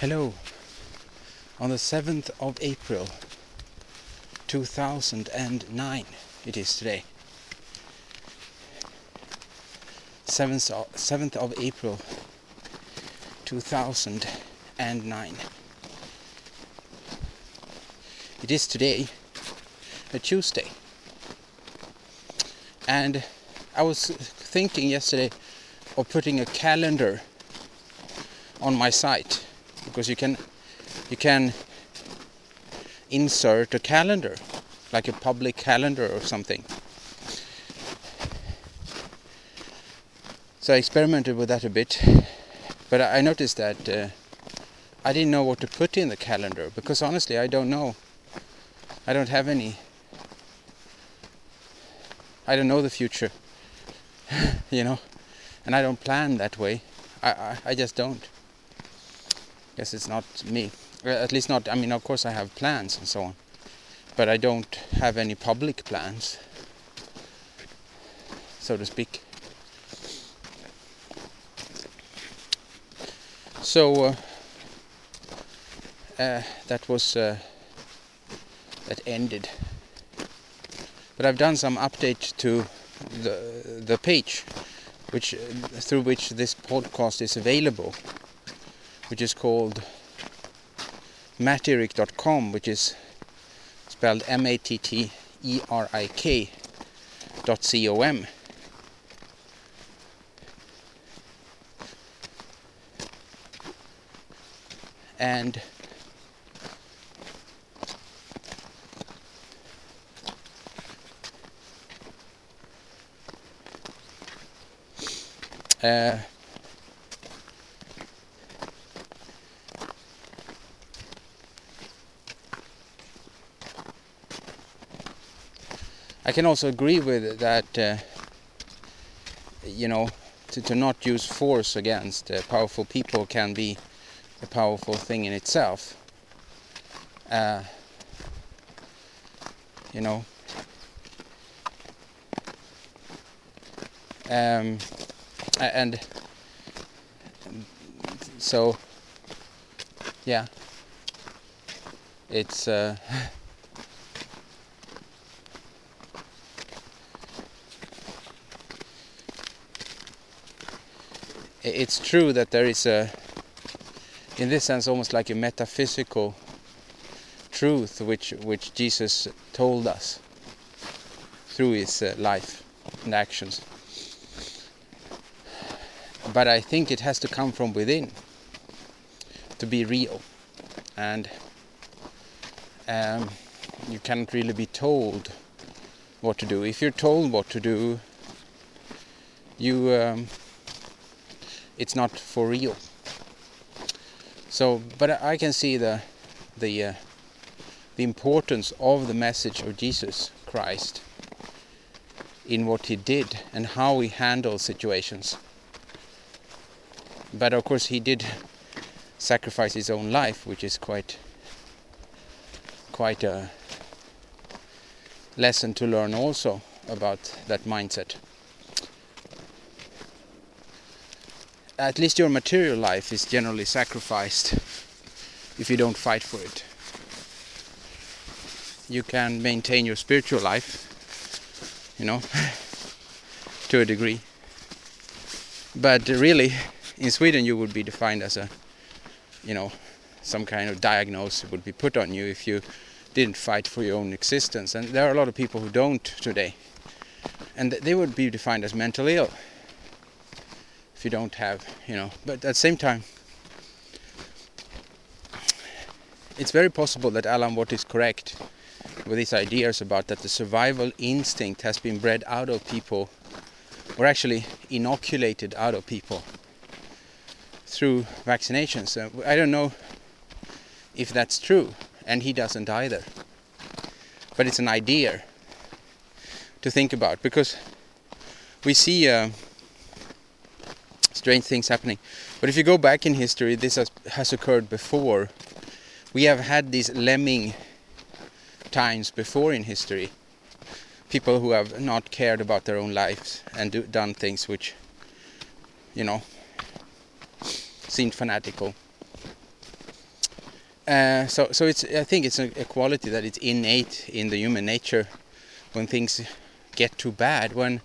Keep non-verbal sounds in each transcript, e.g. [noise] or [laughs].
Hello. On the 7th of April 2009 it is today. 7th of, 7th of April 2009. It is today a Tuesday. And I was thinking yesterday of putting a calendar on my site because you can you can insert a calendar like a public calendar or something. So I experimented with that a bit but I noticed that uh, I didn't know what to put in the calendar because honestly I don't know. I don't have any. I don't know the future [laughs] you know and I don't plan that way. I, I, I just don't guess it's not me. At least not. I mean, of course, I have plans and so on, but I don't have any public plans, so to speak. So uh, uh, that was uh, that ended. But I've done some update to the the page, which through which this podcast is available which is called matterik.com, which is spelled M-A-T-T-E-R-I-K dot C-O-M. And uh, I can also agree with that. Uh, you know, to, to not use force against uh, powerful people can be a powerful thing in itself. Uh, you know. Um, and so, yeah, it's. [laughs] it's true that there is a, in this sense, almost like a metaphysical truth which which Jesus told us through his uh, life and actions. But I think it has to come from within to be real, and um, you cannot really be told what to do. If you're told what to do, you um, it's not for real. So, but I can see the the uh, the importance of the message of Jesus Christ in what he did and how he handled situations. But of course, he did sacrifice his own life, which is quite quite a lesson to learn also about that mindset. At least your material life is generally sacrificed if you don't fight for it. You can maintain your spiritual life, you know, [laughs] to a degree. But really, in Sweden, you would be defined as a, you know, some kind of diagnosis would be put on you if you didn't fight for your own existence. And there are a lot of people who don't today. And they would be defined as mentally ill if you don't have, you know. But at the same time, it's very possible that Alan Watt is correct with his ideas about that the survival instinct has been bred out of people, or actually inoculated out of people through vaccinations. Uh, I don't know if that's true, and he doesn't either. But it's an idea to think about because we see. Uh, strange things happening. But if you go back in history, this has, has occurred before. We have had these lemming times before in history. People who have not cared about their own lives and do, done things which, you know, seemed fanatical. uh, so so it's I think it's a, a quality that it's innate in the human nature when things get too bad when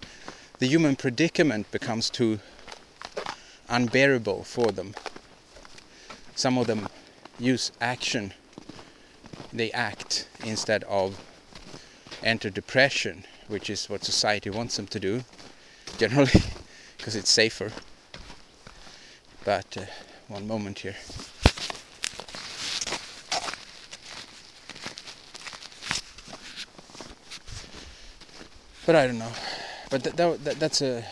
the human predicament becomes too unbearable for them. Some of them use action. They act instead of enter depression which is what society wants them to do [laughs] generally because it's safer. But uh, one moment here. But I don't know. But th that, that's a,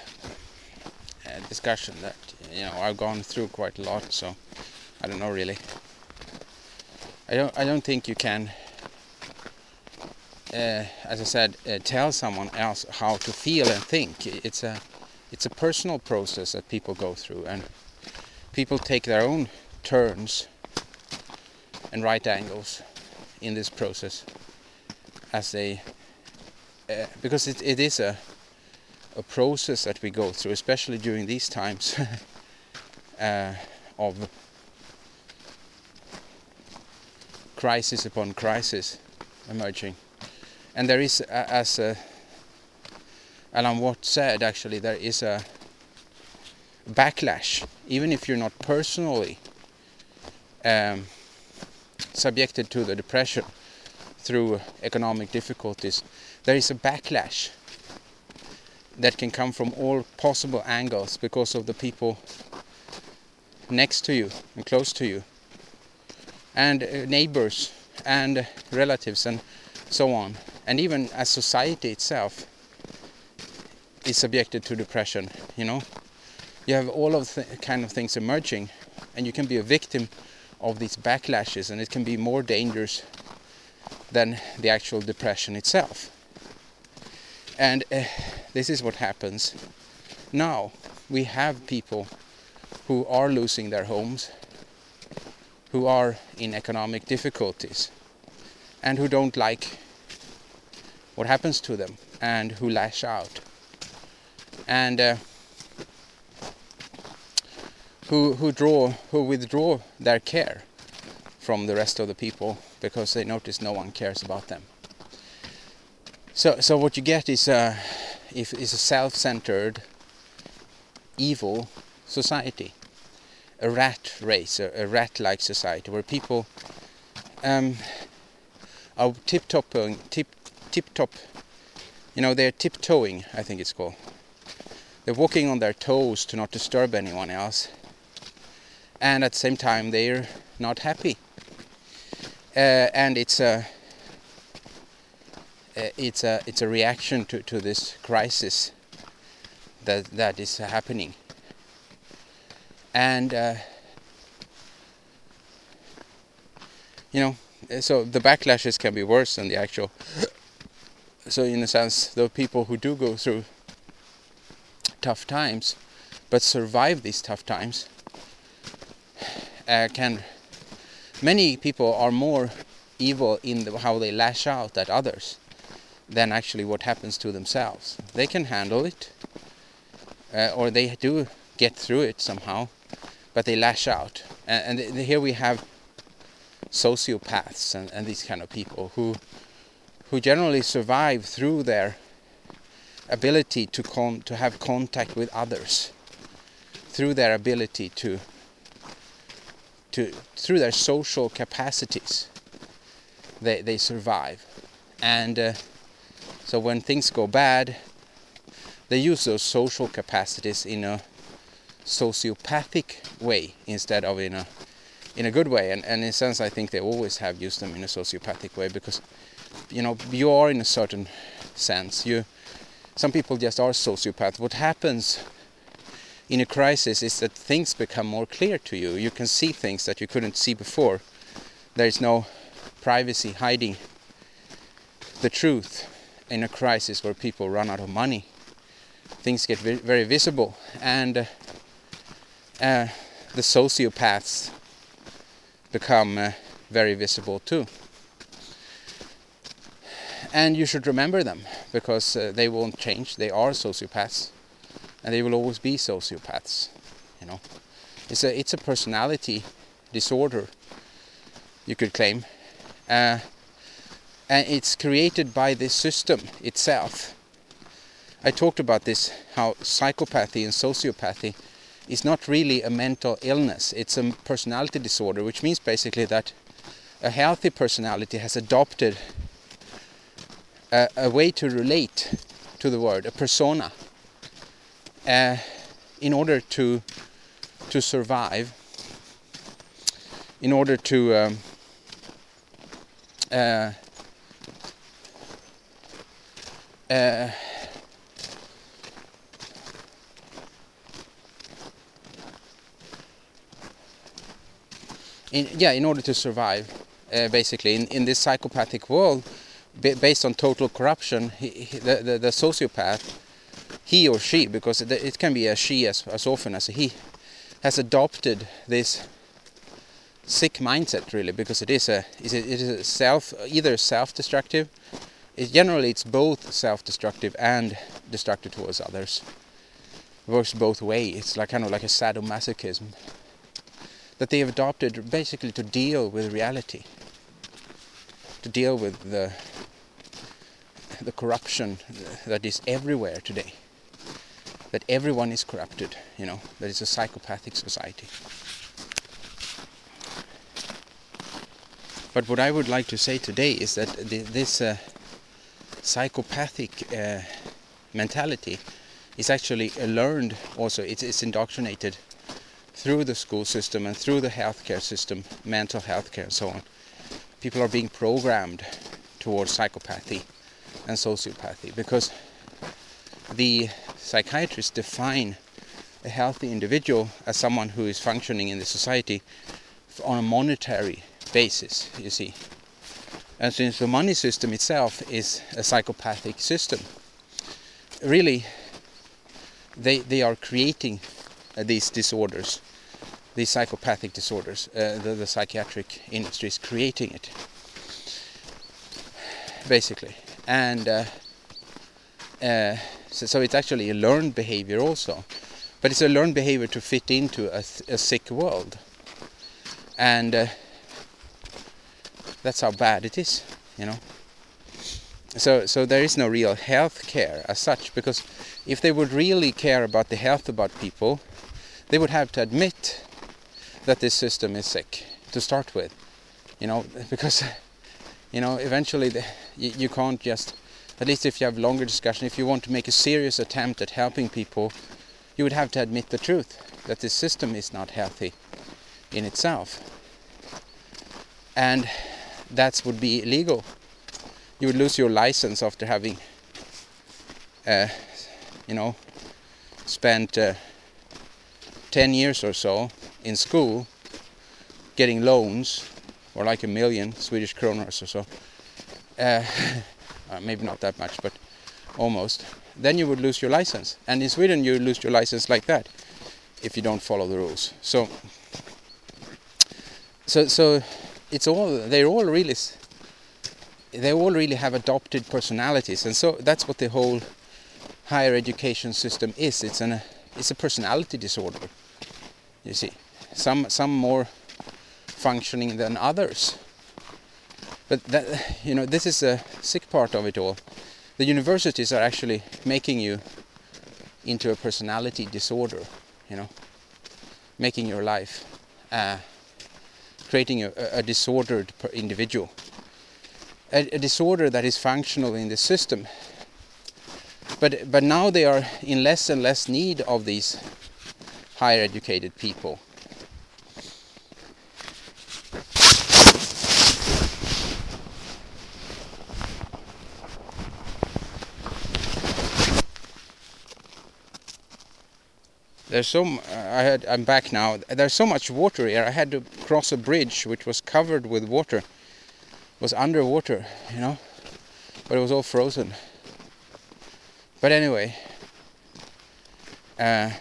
a, discussion that you know I've gone through quite a lot, so I don't know really. I don't I don't think you can, uh, as I said, uh, tell someone else how to feel and think. It's a it's a personal process that people go through, and people take their own turns and right angles in this process as they uh, because it, it is a a process that we go through, especially during these times [laughs] uh, of crisis upon crisis emerging. And there is, uh, as uh, Alan Watt said, actually, there is a backlash, even if you're not personally um, subjected to the depression through economic difficulties there is a backlash that can come from all possible angles because of the people next to you and close to you and uh, neighbors and relatives and so on. And even as society itself is subjected to depression you know? You have all of the kind of things emerging and you can be a victim of these backlashes and it can be more dangerous than the actual depression itself. And uh, this is what happens. Now. We have people who are losing their homes, who are in economic difficulties, and who don't like what happens to them, and who lash out, and uh, who who draw who withdraw their care from the rest of the people because they notice no one cares about them. So, so what you get is a, is a self-centered, evil society, a rat race, a, rat-like society where people um, are tip-topping, tip, tip-top, you know, they're tiptoeing, I think it's called. They're walking on their toes to not disturb anyone else, and at the same time they're not happy. Uh, and it's a uh, it's a it's a reaction to, to this crisis that that is happening and uh, you know so the backlashes can be worse than the actual [coughs] so in a sense the people who do go through tough times but survive these tough times uh, can many people are more evil in the, how they lash out at others than actually what happens to themselves. They can handle it, uh, or they do get through it somehow, but they lash out. And, and here we have sociopaths and, and these kind of people who who generally survive through their ability to con to have contact with others, through their ability to to through their social capacities. They they survive, and uh, so when things go bad, they use those social capacities in a sociopathic way instead of in a in a good way. And, and in a sense, I think they always have used them in a sociopathic way because you know you are in a certain sense. You some people just are sociopaths. What happens in a crisis is that things become more clear to you. You can see things that you couldn't see before. There is no privacy hiding the truth in a crisis where people run out of money, things get very visible, and uh, uh, the sociopaths become uh, very visible too. And you should remember them because uh, they won't change. They are sociopaths, and they will always be sociopaths. You know, it's a it's a personality disorder you could claim. Uh, and it's created by the system itself. I talked about this how psychopathy and sociopathy is not really a mental illness, it's a personality disorder, which means basically that a healthy personality has adopted a, a way to relate to the world, a persona, uh, in order to to survive, in order to um, uh, uh, in, yeah, in order to survive, uh, basically, in, in this psychopathic world, based on total corruption, he, he, the, the, the sociopath, he or she, because it, can be a she as, as often as a he, has adopted this sick mindset really because it is a it is a self either self-destructive it, generally it's both self-destructive and destructive towards others. It works both ways it's like kind of like a sadomasochism that they have adopted basically to deal with reality to deal with the the corruption that is everywhere today that everyone is corrupted you know that it's a psychopathic society. But what I would like to say today is that this uh, psychopathic uh, mentality is actually learned also it's, it's indoctrinated through the school system and through the healthcare system mental health care and so on people are being programmed towards psychopathy and sociopathy because the psychiatrists define a healthy individual as someone who is functioning in the society on a monetary basis you see. And since the money system itself is a psychopathic system, really they, they are creating these disorders, these psychopathic disorders. Uh, the, the psychiatric industry is creating it, basically. And uh, uh, so, so, it's actually a learned behavior also. But it's a learned behavior to fit into a, a sick world. And uh, that's how bad it is, you know. So, so there is no real health care as such, because if they would really care about the health about people, they would have to admit that this system is sick to start with, you know, [laughs] because, you know, eventually the, you, you can't just, at least if you have longer discussion, if you want to make a serious attempt at helping people, you would have to admit the truth that this system is not healthy in itself. And that would be illegal. You would lose your license after having, uh, you know, spent uh, 10 years or so in school getting loans, or like a million Swedish kroners or so. Uh, [laughs] uh, maybe not that much, but almost. Then you would lose your license. And in Sweden, you lose your license like that if you don't follow the rules. So, so, so it's all they're all really they all really have adopted personalities and so that's what the whole higher education system is it's an it's a personality disorder you see some some more functioning than others but that you know this is a sick part of it all the universities are actually making you into a personality disorder you know making your life uh, creating a, a disordered individual. A, a, disorder that is functional in the system. But, but now they are in less and less need of these higher educated people. There's so I had I'm back now. There's so much water here. I had to cross a bridge which was covered with water. It was underwater, you know, but it was all frozen. But anyway, uh,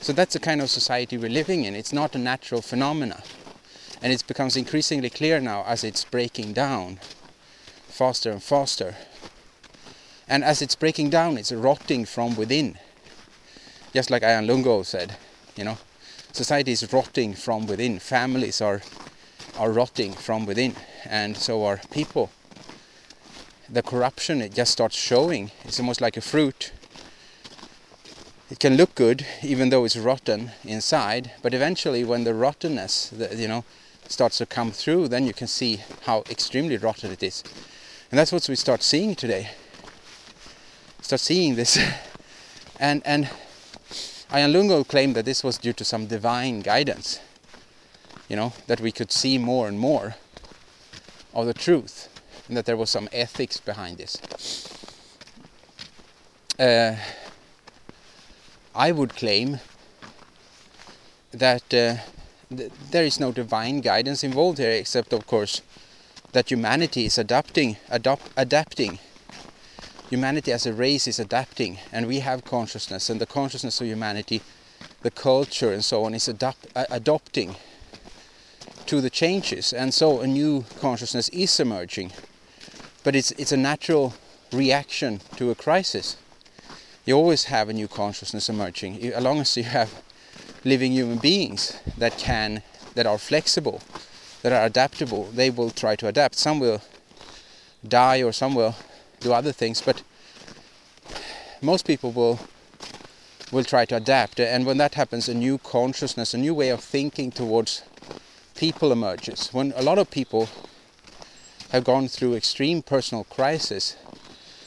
so that's the kind of society we're living in. It's not a natural phenomena, and it becomes increasingly clear now as it's breaking down faster and faster. And as it's breaking down, it's rotting from within just like Ian Lungold said, you know, society is rotting from within. Families are are rotting from within, and so are people. The corruption it just starts showing. It's almost like a fruit. It can look good even though it's rotten inside, but eventually when the rottenness, the, you know, starts to come through, then you can see how extremely rotten it is. And that's what we start seeing today. Start seeing this. [laughs] and and Ian Lungold claimed that this was due to some divine guidance. You know, that we could see more and more of the truth and that there was some ethics behind this. Uh, I would claim that uh, th there is no divine guidance involved here, except of course that humanity is adapting, adapting. Humanity as a race is adapting, and we have consciousness, and the consciousness of humanity, the culture, and so on, is adapt, adopting to the changes, and so a new consciousness is emerging. But it's it's a natural reaction to a crisis. You always have a new consciousness emerging, as long as you have living human beings that can, that are flexible, that are adaptable, they will try to adapt. Some will die or some will do other things, but most people will will try to adapt. And when that happens, a new consciousness, a new way of thinking towards people emerges. When a lot of people have gone through extreme personal crisis,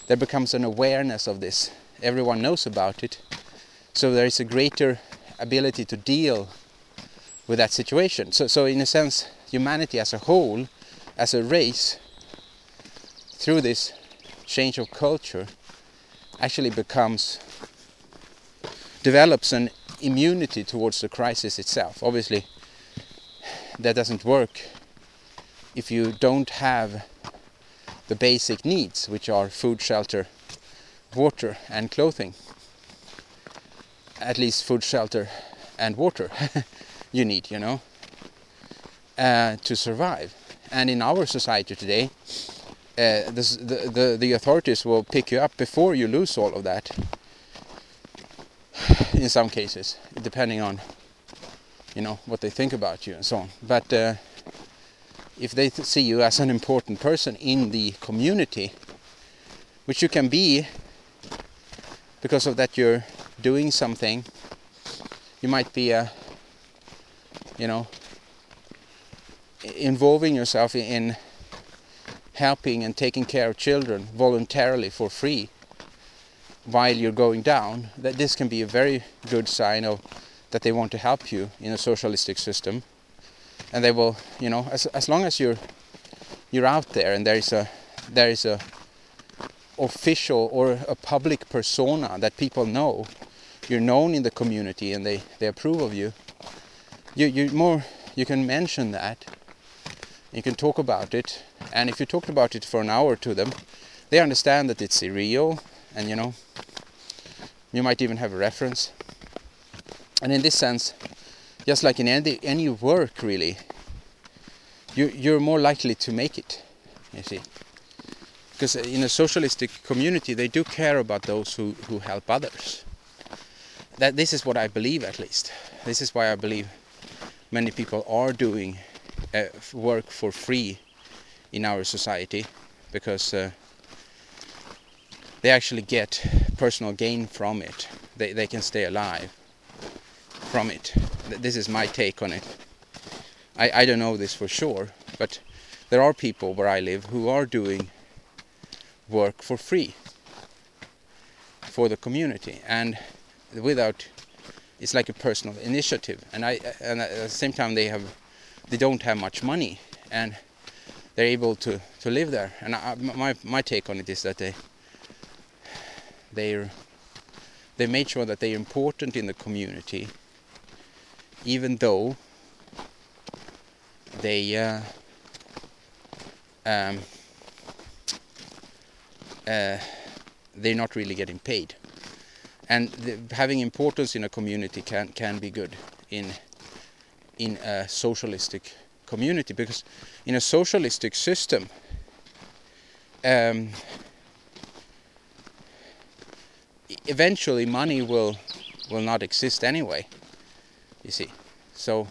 there becomes an awareness of this. Everyone knows about it. So there is a greater ability to deal with that situation. So, so in a sense, humanity as a whole, as a race, through this change of culture, actually becomes develops an immunity towards the crisis itself. Obviously, that doesn't work if you don't have the basic needs, which are food, shelter, water, and clothing. At least food, shelter, and water [laughs] you need, you know uh, to survive. And in our society today, uh, this, the, the, the authorities will pick you up before you lose all of that. [sighs] In some cases, depending on you know what they think about you and so on. But uh, if they th see you as an important person in the community, which you can be because of that you're doing something, you might be a you know involving yourself in helping and taking care of children voluntarily for free while you're going down, that this can be a very good sign of that they want to help you in a socialistic system. And they will, you know, as as long as you're you're out there and there is a there is a official or a public persona that people know, you're known in the community and they they approve of you. You you more you can mention that you can talk about it and if you talk about it for an hour to them they understand that it's real and you know you might even have a reference. And in this sense just like in any any work really you you're more likely to make it you see. Because in a socialistic community they do care about those who who help others. That this is what I believe at least. This is why I believe many people are doing uh, work for free in our society because uh, they actually get personal gain from it. They, they can stay alive from it. This is my take on it. I, I don't know this for sure, but there are people where I live who are doing work for free for the community and without it's like a personal initiative and I and at the same time they have they don't have much money and they're able to to live there. And I, my my take on it is that they they they made sure that they're important in the community even though they uh, um, uh, they're not really getting paid. And the, having importance in a community can can be good in in a socialistic community because in a socialistic system um, eventually money will will not exist anyway you see so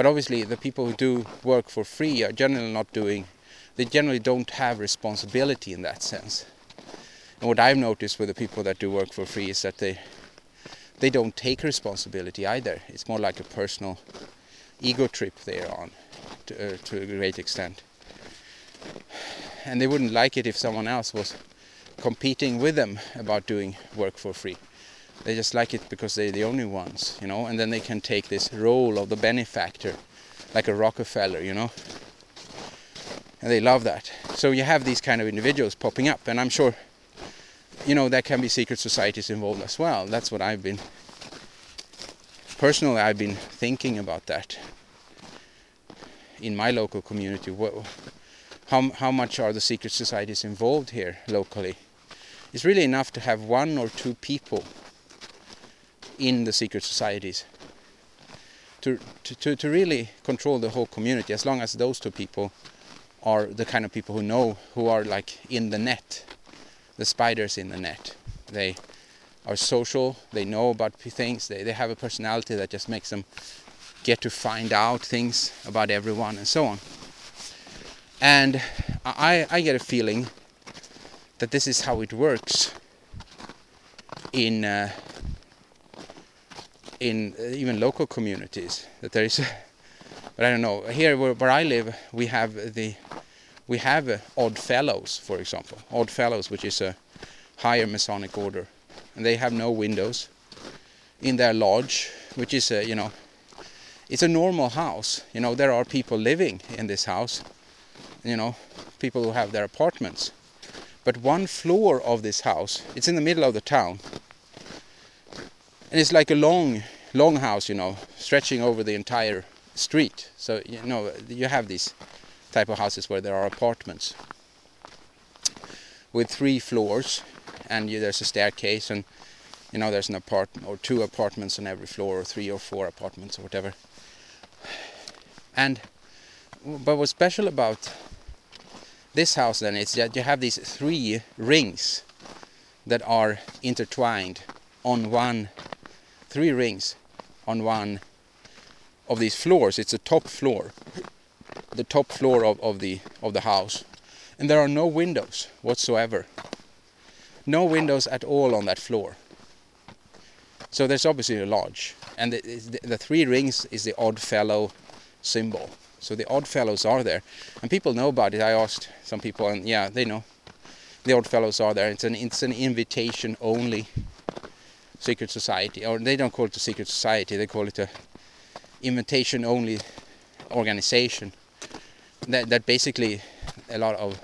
But obviously, the people who do work for free are generally not doing. They generally don't have responsibility in that sense. And what I've noticed with the people that do work for free is that they they don't take responsibility either. It's more like a personal ego trip they're on to, uh, to a great extent. And they wouldn't like it if someone else was competing with them about doing work for free. They just like it because they're the only ones, you know, and then they can take this role of the benefactor, like a Rockefeller, you know. And they love that. So you have these kind of individuals popping up, and I'm sure, you know, there can be secret societies involved as well. That's what I've been, personally, I've been thinking about that in my local community. How, how much are the secret societies involved here locally? It's really enough to have one or two people in the secret societies to, to, to really control the whole community as long as those two people are the kind of people who know who are like in the net the spiders in the net. They are social they know about things they, they have a personality that just makes them get to find out things about everyone and so on. And I, I get a feeling that this is how it works in uh, in uh, even local communities that there is [laughs] but I don't know. Here where, where I live we have the we have uh, odd fellows for example. Odd fellows which is a higher Masonic order. And they have no windows in their lodge which is a you know it's a normal house. You know there are people living in this house you know people who have their apartments. But one floor of this house it's in the middle of the town. And it's like a long long house you know stretching over the entire street. So you know you have these type of houses where there are apartments with three floors and you, there's a staircase and you know there's an apartment or two apartments on every floor or three or four apartments or whatever and but what's special about this house then is that you have these three rings that are intertwined on one three rings on one of these floors. It's a top floor, the top floor of, of the of the house, and there are no windows whatsoever. No windows at all on that floor. So there's obviously a lodge, and the, the, the three rings is the odd fellow symbol. So the odd fellows are there, and people know about it. I asked some people, and yeah, they know. The odd fellows are there. It's an it's an invitation only secret society, or they don't call it a secret society, they call it a invitation only organization. That, that basically a lot of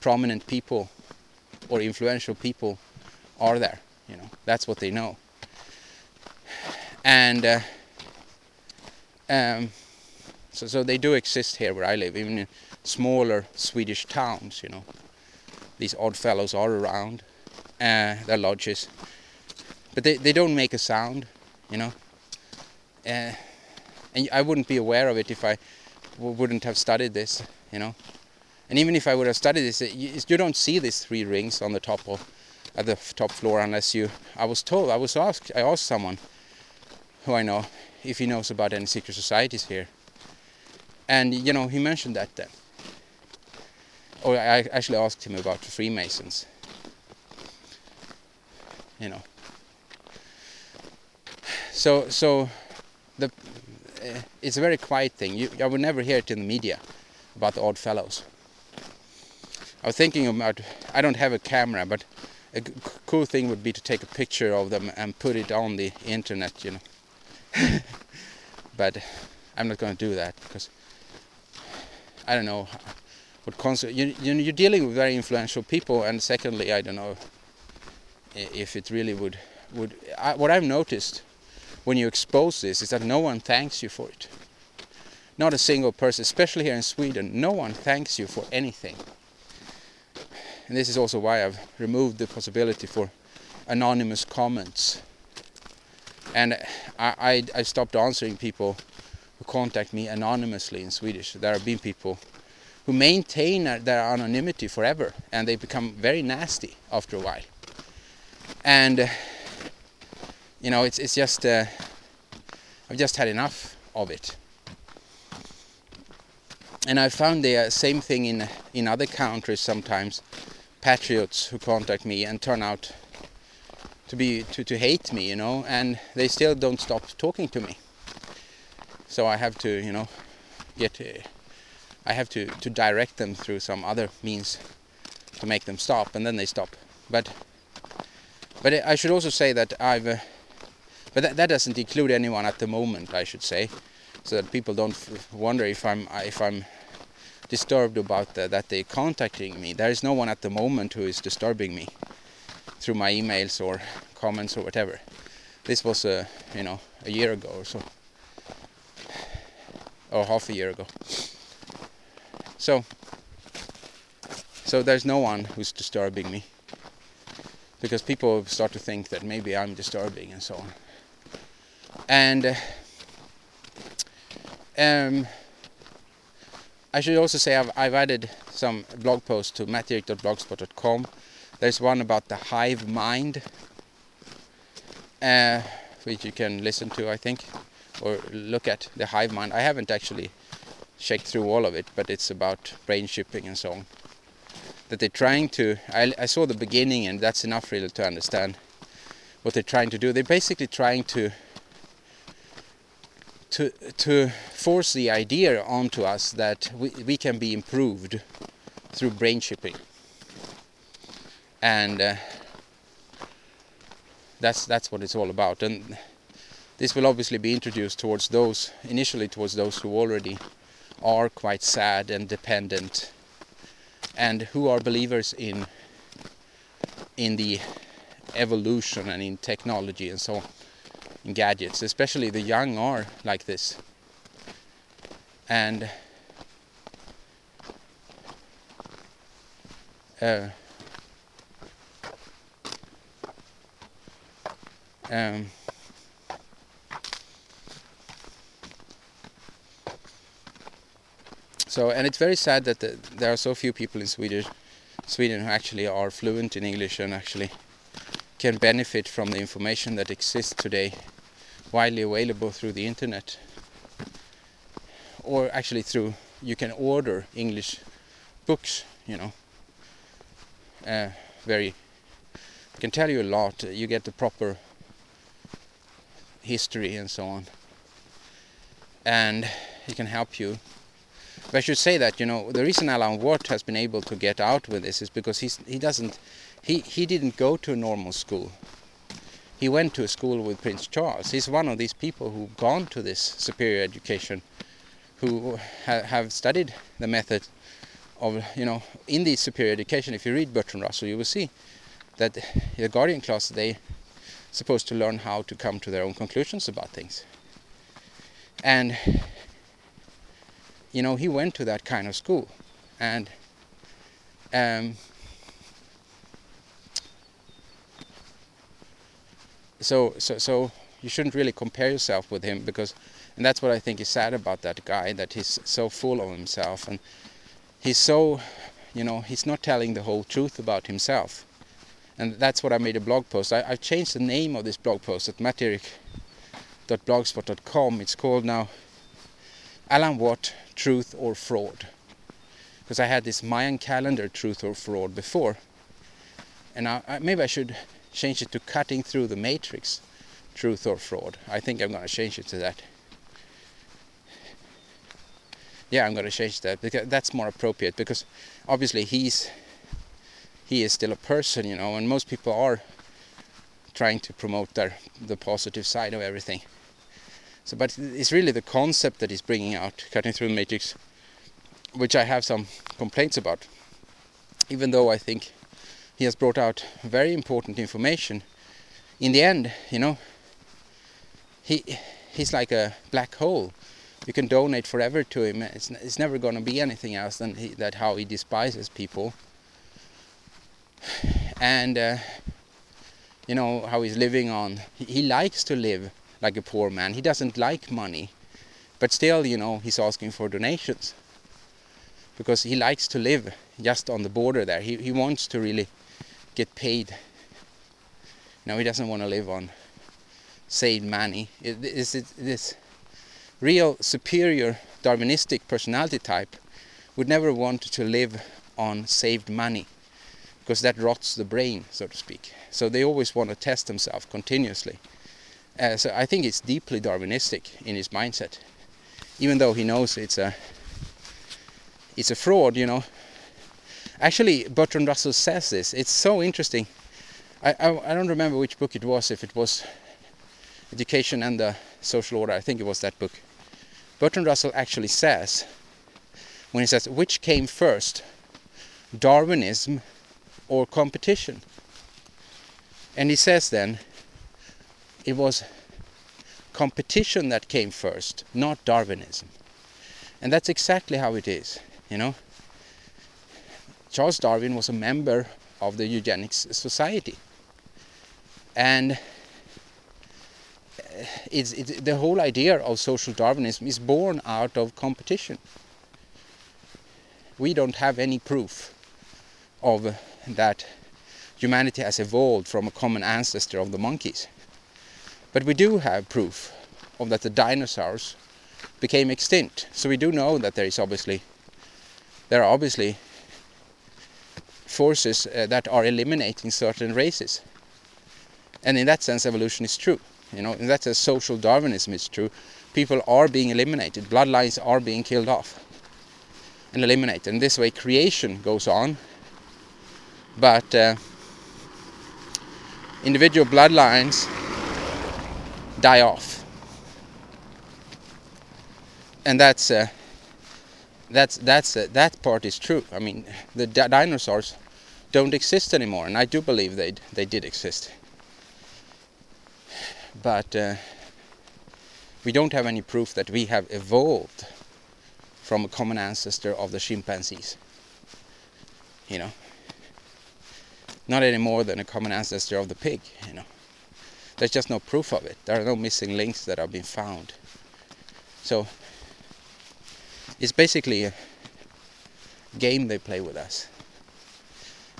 prominent people or influential people are there, you know, that's what they know. And uh, um, so, so they do exist here where I live, even in smaller Swedish towns, you know. These odd fellows are around, uh, their lodges but they, they don't make a sound, you know. Uh, and I wouldn't be aware of it if I wouldn't have studied this, you know. And even if I would have studied this, you, you don't see these three rings on the top of at the top floor unless you. I was told. I was asked. I asked someone who I know if he knows about any secret societies here, and you know he mentioned that then. Or I actually asked him about the Freemasons. You know, so so Eh, it's a very quiet thing. You, I would never hear it in the media about the odd fellows. I was thinking about I don't have a camera, but a cool thing would be to take a picture of them and put it on the internet, you know. [laughs] but I'm not going to do that because I don't know what concert you, you you're dealing with very influential people, and secondly, I don't know if it really would would I, what I've noticed when you expose this is that no one thanks you for it. Not a single person, especially here in Sweden, no one thanks you for anything. And this is also why I've removed the possibility for anonymous comments. And I, I, I stopped answering people who contact me anonymously in Swedish. There have been people who maintain their anonymity forever and they become very nasty after a while. And you know, it's it's just uh, I've just had enough of it. and I found the uh, same thing in in other countries sometimes. Patriots who contact me and turn out to be to, to hate me, you know, and they still don't stop talking to me. So I have to, you know, get. Uh, I have to to direct them through some other means to make them stop, and then they stop. But but I should also say that I've. Uh, but that, that doesn't include anyone at the moment, I should say, so that people don't wonder if I'm if I'm disturbed about the, that they're contacting me. There is no one at the moment who is disturbing me through my emails or comments or whatever. This was a uh, you know a year ago or so, or half a year ago. So so there's no one who's disturbing me because people start to think that maybe I'm disturbing and so on. And um, I should also say I've, I've added some blog posts to matterik.blogspot.com. There's one about the hive mind, uh, which you can listen to, I think, or look at the hive mind. I haven't actually checked through all of it, but it's about brain chipping and so on. That they're trying to. I, I saw the beginning, and that's enough really to understand what they're trying to do. They're basically trying to to to force the idea onto us that we, we can be improved through brain chipping and uh, that's that's what it's all about. And this will obviously be introduced towards those initially towards those who already are quite sad and dependent and who are believers in in the evolution and in technology and so on gadgets, especially the young are like this. And uh, um, so and it's very sad that the, there are so few people in Sweden Sweden who actually are fluent in English and actually can benefit from the information that exists today widely available through the internet. Or actually through you can order English books you know. Uh, very can tell you a lot. You get the proper history and so on. And it can help you. But I should say that you know the reason Alan Watt has been able to get out with this is because he's he doesn't he he didn't go to a normal school he went to a school with Prince Charles. He's one of these people who've gone to this superior education, who ha have studied the method of, you know, in the superior education. If you read Bertrand Russell, you will see that the Guardian class they supposed to learn how to come to their own conclusions about things. And you know, he went to that kind of school, and um, so so so you shouldn't really compare yourself with him because and that's what I think is sad about that guy that he's so full of himself and he's so you know he's not telling the whole truth about himself. And that's what I made a blog post. I, have changed the name of this blog post at matterik.blogspot.com it's called now Alan Watt Truth or Fraud. Because I had this Mayan calendar Truth or Fraud before. And I, I, maybe I should change it to cutting through the matrix truth or fraud. I think I'm gonna change it to that. Yeah I'm gonna change that because that's more appropriate because obviously he's he is still a person you know and most people are trying to promote their the positive side of everything. So but it's really the concept that he's bringing out cutting through the matrix which I have some complaints about. Even though I think he has brought out very important information. In the end, you know, he he's like a black hole. You can donate forever to him. It's it's never going to be anything else than he, that how he despises people. And uh, you know how he's living on. He, he likes to live like a poor man. He doesn't like money, but still, you know, he's asking for donations because he likes to live just on the border there. He he wants to really get paid. No, he doesn't want to live on saved money. It is this real superior Darwinistic personality type would never want to live on saved money because that rots the brain, so to speak. So they always want to test themselves continuously. Uh, so I think it's deeply Darwinistic in his mindset, even though he knows it's a it's a fraud, you know. Actually, Bertrand Russell says this. It's so interesting. I, I, I don't remember which book it was. If it was Education and the Social Order, I think it was that book. Bertrand Russell actually says when he says which came first, Darwinism or competition. And he says then it was competition that came first, not Darwinism. And that's exactly how it is, you know. Charles Darwin was a member of the Eugenics Society. And uh, it's, it's, the whole idea of social Darwinism is born out of competition. We don't have any proof of that humanity has evolved from a common ancestor of the monkeys. But we do have proof of that the dinosaurs became extinct. So we do know that there is obviously there are obviously forces uh, that are eliminating certain races. And in that sense evolution is true. You know, in that sense social Darwinism is true. People are being eliminated, bloodlines are being killed off and eliminated. And this way creation goes on but uh, individual bloodlines die off and that's uh, that's that's uh, that part is true i mean the di dinosaurs don't exist anymore and i do believe they they did exist but uh, we don't have any proof that we have evolved from a common ancestor of the chimpanzees you know not any more than a common ancestor of the pig, you know. There's just no proof of it. There are no missing links that have been found. So it's basically a game they play with us.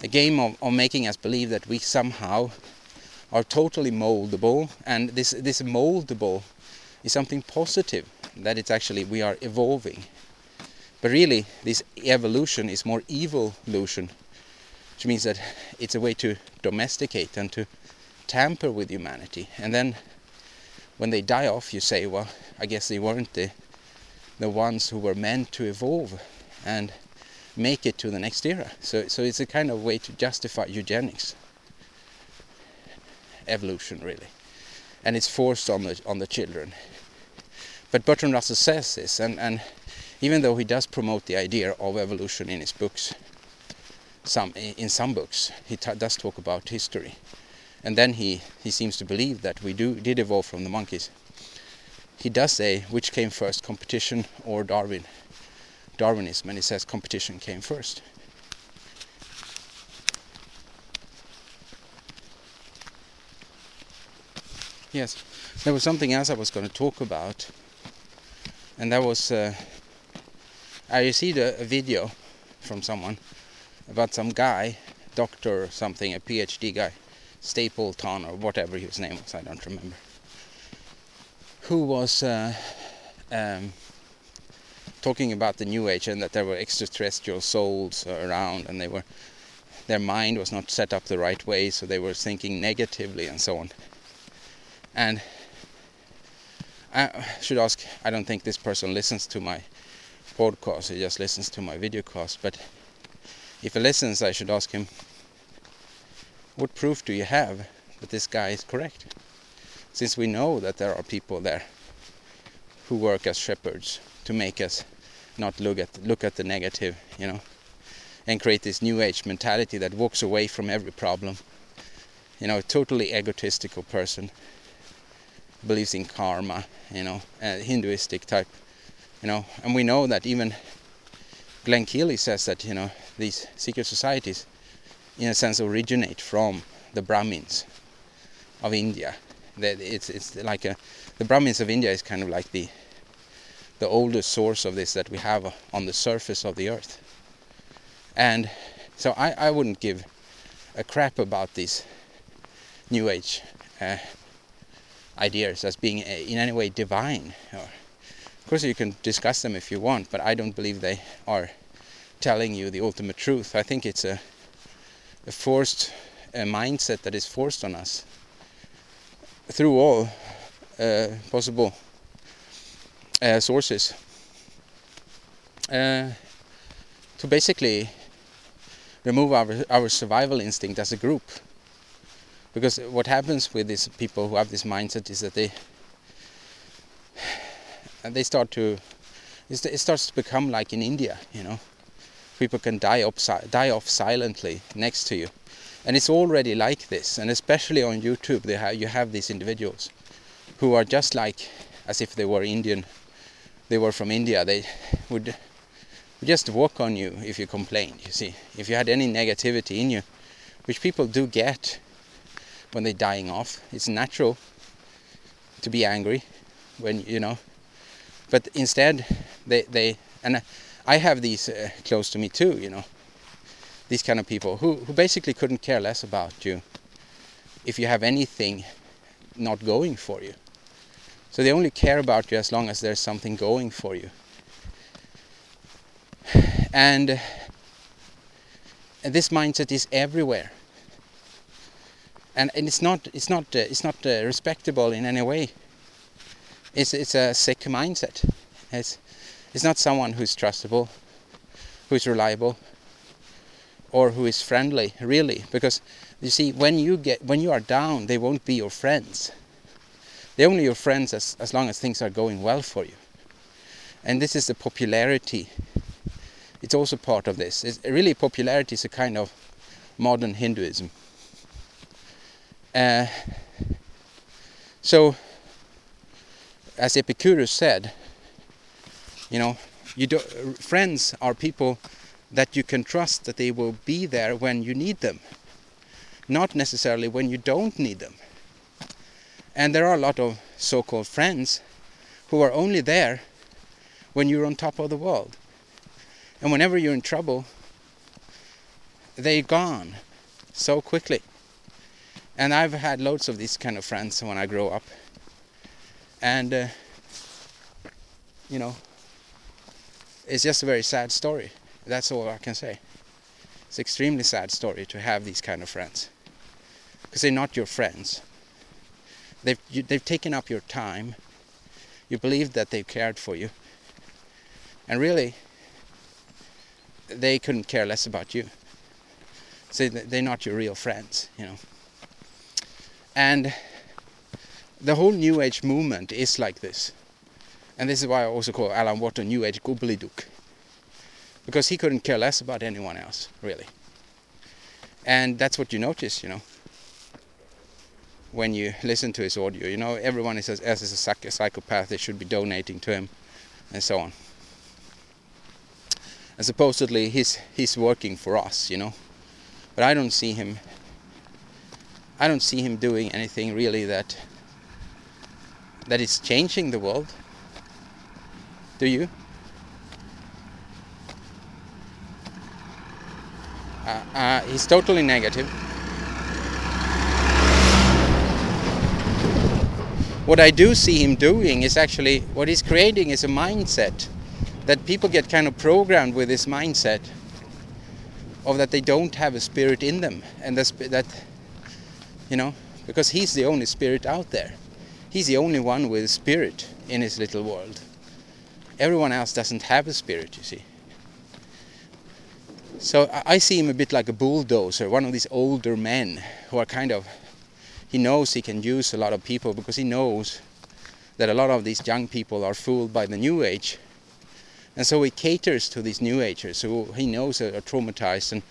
A game of, of making us believe that we somehow are totally moldable and this this moldable is something positive that it's actually we are evolving but really this evolution is more evil evolution which means that it's a way to domesticate and to tamper with humanity. And then when they die off, you say, well, I guess they weren't the the ones who were meant to evolve and make it to the next era. So, so it's a kind of way to justify eugenics, evolution, really, and it's forced on the on the children. But Bertrand Russell says this, and and even though he does promote the idea of evolution in his books, some in some books he does talk about history and then he he seems to believe that we do did evolve from the monkeys he does say which came first competition or darwin? Darwinism and he says competition came first. Yes there was something else i was going to talk about and that was uh, i received a, a video from someone about some guy, doctor or something, a PhD guy, Stapleton or whatever his name was, I don't remember, who was uh, um, talking about the New Age and that there were extraterrestrial souls around and they were their mind was not set up the right way, so they were thinking negatively and so on. And I should ask, I don't think this person listens to my podcast, he just listens to my video cast, but if he listens, I should ask him, what proof do you have that this guy is correct? Since we know that there are people there who work as shepherds to make us not look at look at the negative, you know, and create this new age mentality that walks away from every problem. You know, a totally egotistical person believes in karma, you know, a Hinduistic type, you know, and we know that even Glenn Keely says that you know these secret societies, in a sense, originate from the Brahmins of India. It's it's like a the Brahmins of India is kind of like the the oldest source of this that we have on the surface of the earth. And so I, I wouldn't give a crap about these New Age uh, ideas as being uh, in any way divine. Of course, you can discuss them if you want, but I don't believe they are telling you the ultimate truth. I think it's a, a forced a mindset that is forced on us through all uh, possible uh, sources uh, to basically remove our, our survival instinct as a group. Because what happens with these people who have this mindset is that they they start to it starts to become like in India, you know. People can die off, die off silently next to you. And it's already like this, and especially on YouTube, they have, you have these individuals who are just like as if they were Indian, they were from India. They would just walk on you if you complained. You see, if you had any negativity in you, which people do get when they're dying off, it's natural to be angry when you know. But instead, they they and I have these uh, close to me too. You know, these kind of people who who basically couldn't care less about you if you have anything not going for you. So they only care about you as long as there's something going for you. And, this mindset is everywhere. And, and it's not it's not uh, it's not uh, respectable in any way. It's it's a sick mindset. It's it's not someone who's trustable, who's reliable, or who is friendly really because you see when you get when you are down they won't be your friends they're only your friends as, as long as things are going well for you. And this is the popularity. It's also part of this. It's, really, popularity is a kind of modern Hinduism. Uh, so, as Epicurus said, you know, you do, friends are people that you can trust that they will be there when you need them, not necessarily when you don't need them. And there are a lot of so-called friends who are only there when you're on top of the world. And whenever you're in trouble, they're gone so quickly. And I've had loads of these kind of friends when I grow up. And, uh, you know, it's just a very sad story. That's all I can say. It's extremely sad story to have these kind of friends. Because they're not your friends. They've, you, they've taken up your time. You believed that they've cared for you. And really, they couldn't care less about you. So they're not your real friends, you know. And the whole New Age movement is like this. And this is why I also call Alan Watt a New Age gobbledygook. Because he couldn't care less about anyone else, really. And that's what you notice, you know when you listen to his audio. You know, everyone is as, psych a psychopath, they should be donating to him, and so on. And supposedly he's he's working for us, you know, but I don't see him. I don't see him doing anything really that that is changing the world. Do you? Uh, uh, he's totally negative. what I do see him doing is actually what he's creating is a mindset that people get kind of programmed with this mindset of that they don't have a spirit in them and that's that you know because he's the only spirit out there. He's the only one with spirit in his little world. Everyone else doesn't have a spirit you see so I see him a bit like a bulldozer one of these older men who are kind of he knows he can use a lot of people because he knows that a lot of these young people are fooled by the new age. And so he caters to these new agers who he knows are traumatized and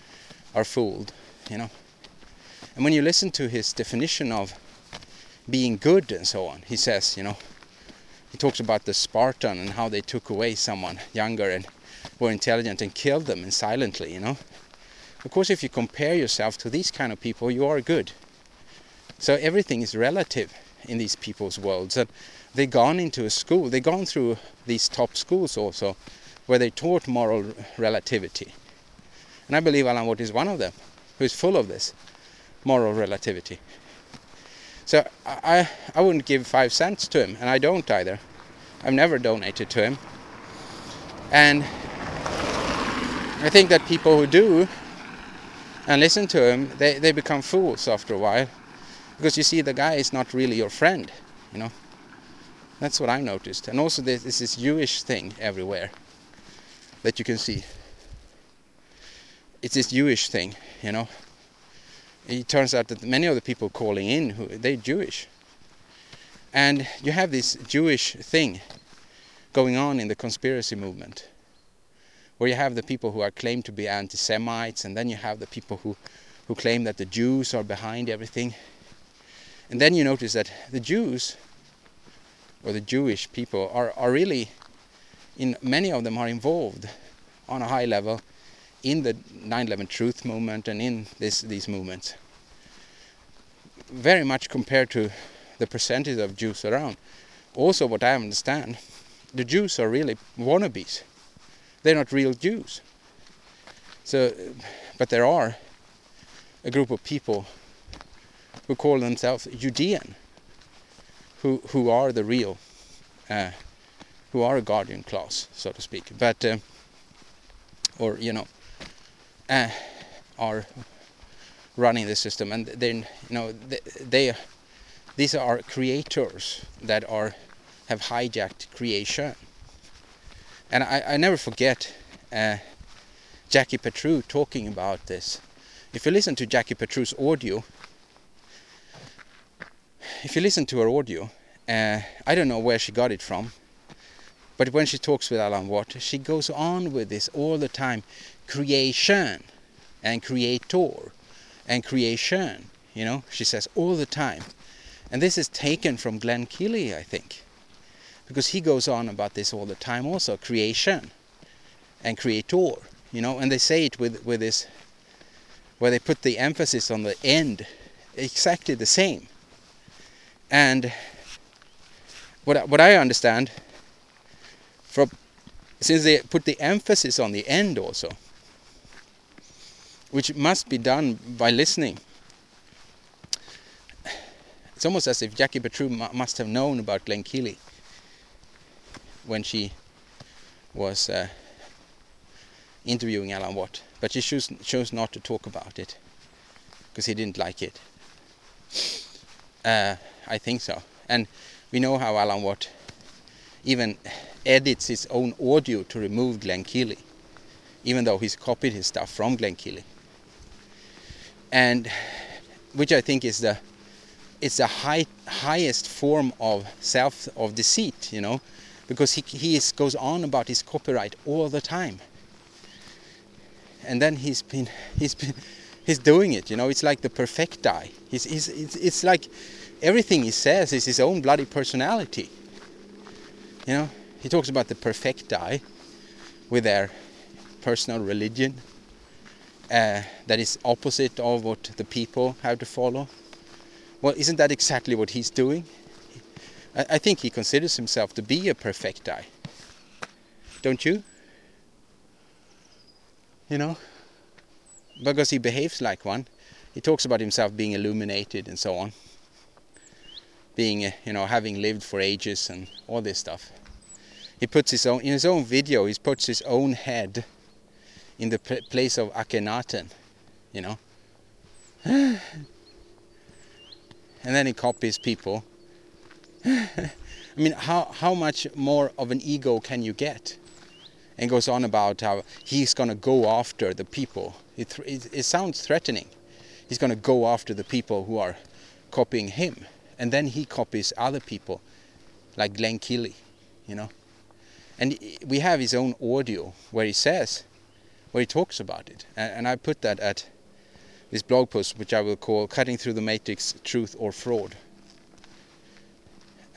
are fooled you know. And when you listen to his definition of being good and so on he says you know he talks about the Spartan and how they took away someone younger and more intelligent and killed them and silently you know of course if you compare yourself to these kind of people you are good so everything is relative in these people's worlds. And they've gone into a school, they've gone through these top schools also, where they taught moral relativity. And I believe Alan Watt is one of them, who is full of this moral relativity. So I, I wouldn't give five cents to him, and I don't either. I've never donated to him. And I think that people who do and listen to him, they, they become fools after a while. Because you see, the guy is not really your friend, you know. That's what I noticed. And also, there's this Jewish thing everywhere that you can see. It's this Jewish thing, you know. It turns out that many of the people calling in, who they're Jewish. And you have this Jewish thing going on in the conspiracy movement where you have the people who are claimed to be anti-Semites, and then you have the people who, who claim that the Jews are behind everything. And then you notice that the Jews, or the Jewish people, are, are really, in many of them are involved on a high level in the 9/11 Truth movement and in this these movements. Very much compared to the percentage of Jews around. Also, what I understand, the Jews are really wannabes they're not real Jews. So, but there are a group of people who call themselves Judean, who who are the real, uh, who are a guardian class, so to speak. But uh, or you know, uh, are running the system, and then you know they, they these are creators that are have hijacked creation and I, I never forget uh, Jackie Patru talking about this. If you listen to Jackie Patru's audio, if you listen to her audio, uh, I don't know where she got it from, but when she talks with Alan Watt, she goes on with this all the time creation and creator and creation. You know, she says all the time. And this is taken from Glenn Keely, I think because he goes on about this all the time also creation and creator you know and they say it with with this where they put the emphasis on the end exactly the same. And what what I understand from since they put the emphasis on the end also which must be done by listening. It's almost as if Jackie Patru must have known about Glenn Keely when she was uh, interviewing Alan Watt, but she chose, chose not to talk about it because he didn't like it. Uh, I think so. And we know how Alan Watt even edits his own audio to remove Glenn Keely, even though he's copied his stuff from Glenn Keely. And which I think is the it's the high, highest form of self of deceit, you know, because he, he is, goes on about his copyright all the time. And then he's been he's been he's doing it you know it's like the perfecti he's, he's it's, it's like everything he says is his own bloody personality. You know he talks about the perfecti with their personal religion uh, that is opposite of what the people have to follow. Well isn't that exactly what he's doing I, I think he considers himself to be a perfect guy. Don't you? You know? Because he behaves like one. He talks about himself being illuminated and so on. Being, uh, you know, having lived for ages and all this stuff. He puts his own, in his own video, he puts his own head in the place of Akhenaten, you know. [sighs] and then he copies people I mean, how, how much more of an ego can you get? And goes on about how he's going to go after the people. It, it, it sounds threatening. He's going to go after the people who are copying him. And then he copies other people, like Glenn Keely, you know. And we have his own audio where he says, where he talks about it. And, and I put that at this blog post, which I will call Cutting Through the Matrix Truth or Fraud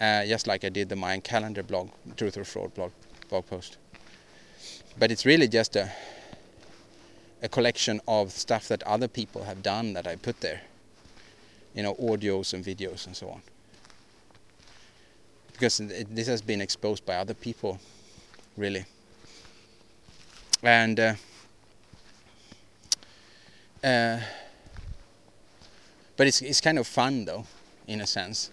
uh, just like I did the Mayan calendar blog, Truth or Fraud blog, blog post. But it's really just a a collection of stuff that other people have done that I put there. You know, audios and videos and so on. Because it, this has been exposed by other people, really. And uh, uh, but it's it's kind of fun though, in a sense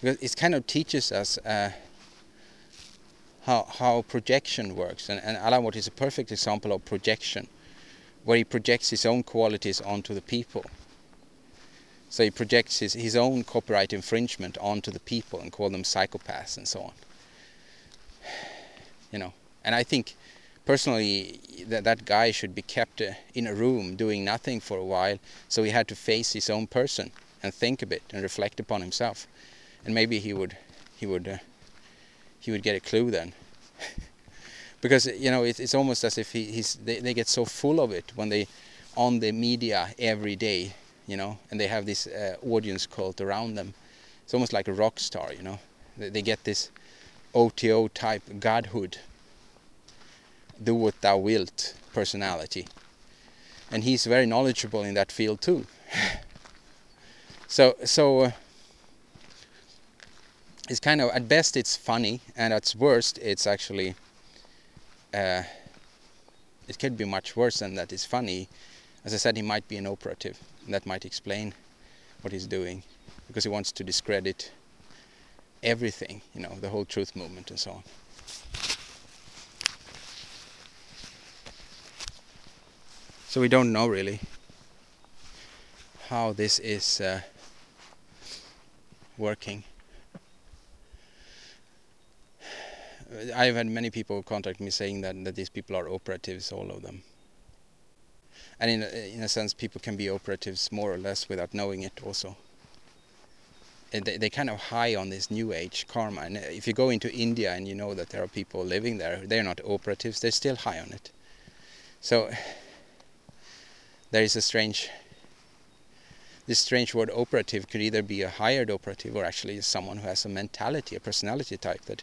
because it kind of teaches us uh, how how projection works, and, and Alan Watt is a perfect example of projection, where he projects his own qualities onto the people. So he projects his, his own copyright infringement onto the people and call them psychopaths and so on. You know, and I think personally that that guy should be kept uh, in a room doing nothing for a while, so he had to face his own person and think a bit and reflect upon himself, and maybe he would he would uh, he would get a clue then. [laughs] because you know it's, it's almost as if he, he's they, they get so full of it when they on the media every day you know and they have this uh, audience cult around them. It's almost like a rock star you know. They, they get this oto type godhood. Do what thou wilt personality. And he's very knowledgeable in that field too. [laughs] So so uh, it's kind of at best it's funny and at worst it's actually uh, it could be much worse than that. It's funny. As i said he might be an operative and that might explain what he's doing because he wants to discredit everything you know the whole truth movement and so on. So we don't know really how this is uh, working I've had many people contact me saying that, that these people are operatives, all of them. And in a, in a sense, people can be operatives more or less without knowing it also. Eh, they, they're kind of high on this new age karma. And eh, if you go into India and you know that there are people living there, they're not operatives, they're still high on it. So there is a strange this strange word operative could either be a hired operative or actually someone who has a mentality, a personality type that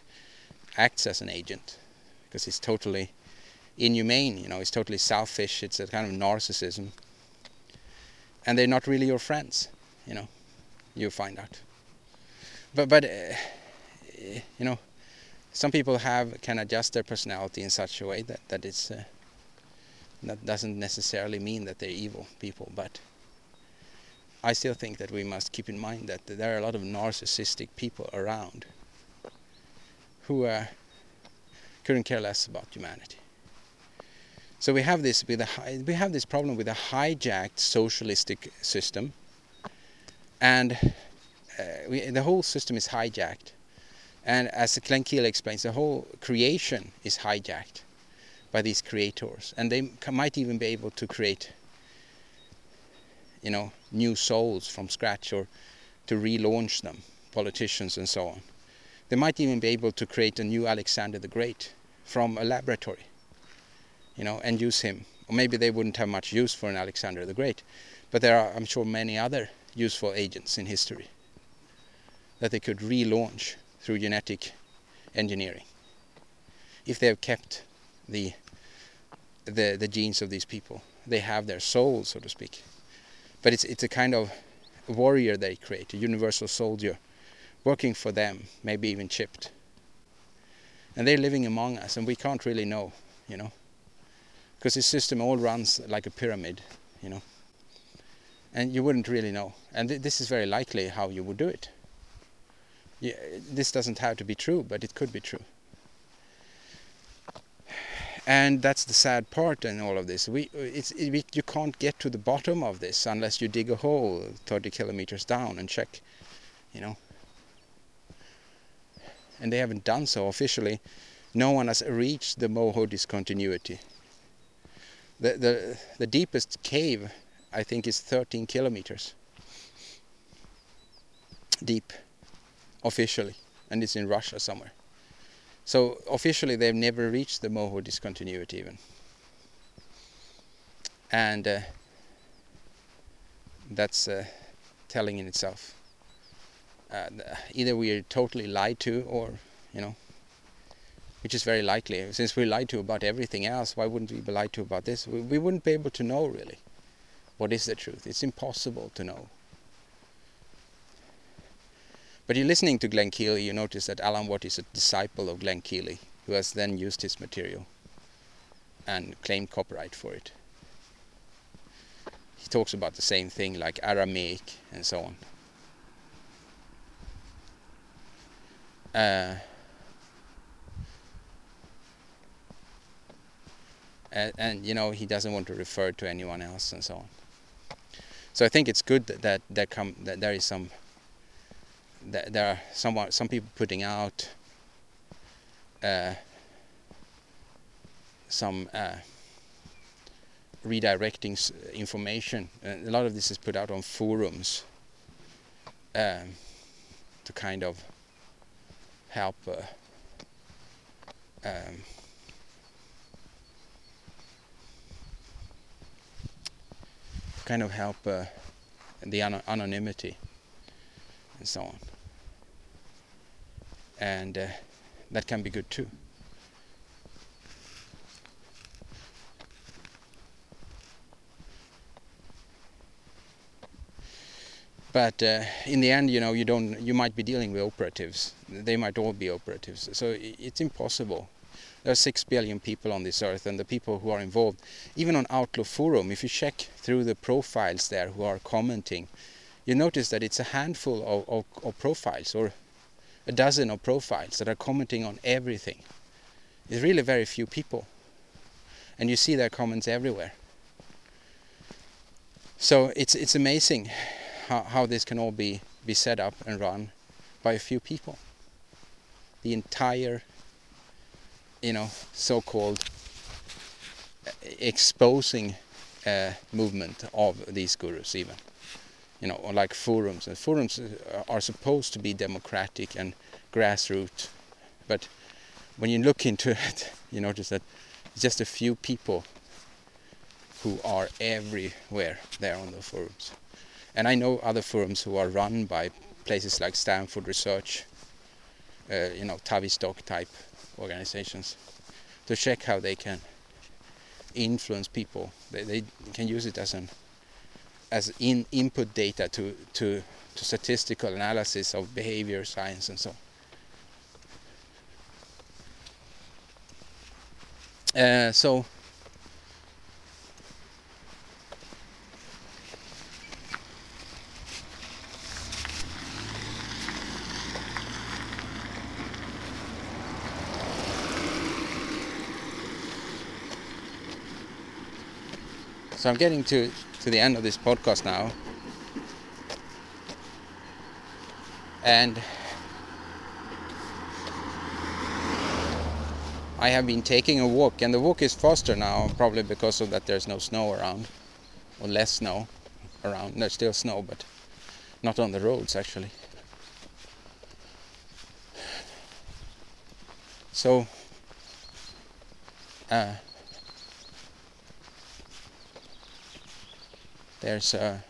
acts as an agent because it's totally inhumane, you know, it's totally selfish, it's a kind of narcissism. And they're not really your friends, you know, you find out. But, but uh, you know, some people have can adjust their personality in such a way that, that it's, uh, that doesn't necessarily mean that they're evil people, but I still think that we must keep in mind that there are a lot of narcissistic people around who uh, couldn't care less about humanity. So we have this with a we have this problem with a hijacked socialistic system, and uh, we, the whole system is hijacked. And as Glenn explains, the whole creation is hijacked by these creators, and they might even be able to create, you know, new souls from scratch or to relaunch them, politicians and so on. They might even be able to create a new Alexander the Great from a laboratory, you know, and use him. Or maybe they wouldn't have much use for an Alexander the Great, but there are, I'm sure, many other useful agents in history that they could relaunch through genetic engineering if they have kept the the the genes of these people. They have their soul, so to speak. But it's it's a kind of warrior they create, a universal soldier working for them, maybe even chipped. And they're living among us, and we can't really know, you know, because this system all runs like a pyramid, you know, and you wouldn't really know. And th this is very likely how you would do it. Yeah, this doesn't have to be true, but it could be true. And that's the sad part in all of this. We, it's, it, you can't get to the bottom of this unless you dig a hole 30 kilometers down and check, you know and they haven't done so officially, no one has reached the Moho discontinuity. The, the, the deepest cave, I think, is 13 kilometers deep, officially, and it's in Russia somewhere. So officially, they've never reached the Moho discontinuity even. And uh, that's uh, telling in itself uh, either we are totally lied to or you know which is very likely. Since we're lied to about everything else why wouldn't we be lied to about this? We, we wouldn't be able to know really what is the truth. It's impossible to know. But you're listening to Glenn Keely you notice that Alan Watt is a disciple of Glenn Keely who has then used his material and claimed copyright for it. He talks about the same thing like Aramaic and so on Uh, and, and you know he doesn't want to refer to anyone else and so on. So I think it's good that that, that come that there is some that there are some some people putting out uh, some uh, redirecting information. And a lot of this is put out on forums um, to kind of help um, kind of help the an anonymity and so on. And uh, that can be good too. But uh, in the end you know you don't you might be dealing with operatives. They might all be operatives. So it's impossible. There are 6 billion people on this earth and the people who are involved even on outlaw forum if you check through the profiles there who are commenting you notice that it's a handful of, of, of profiles or a dozen of profiles that are commenting on everything. It's really very few people. And you see their comments everywhere. So it's it's amazing how, how this can all be, be set up and run by a few people. The entire, you know, so-called uh, exposing uh, movement of these gurus even. You know, like forums. And forums uh, are supposed to be democratic and grassroots. But when you look into it, [laughs] you notice that it's just a few people who are everywhere there on the forums. And I know other forums who are run by places like Stanford Research, uh, you know, Tavistock type organizations, to check how they can influence people. They, they can use it as an as in input data to to to statistical analysis of behavior science and so. Uh, so So I'm getting to, to the end of this podcast now. And I have been taking a walk, and the walk is faster now, probably because of that there's no snow around, or less snow around. There's still snow, but not on the roads actually. So, uh, there's a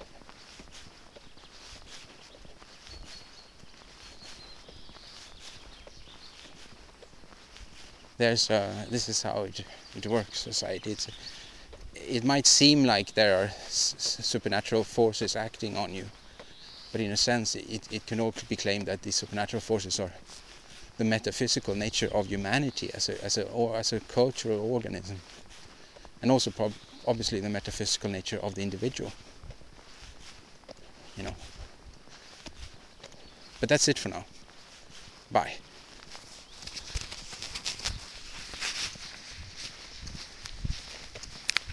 there's a, this is how it, it works society it's it might seem like there are supernatural forces acting on you but in a sense it, it can also be claimed that these supernatural forces are the metaphysical nature of humanity as a as a or as a cultural organism. And also obviously the metaphysical nature of the individual. You know. But that's it for now. Bye.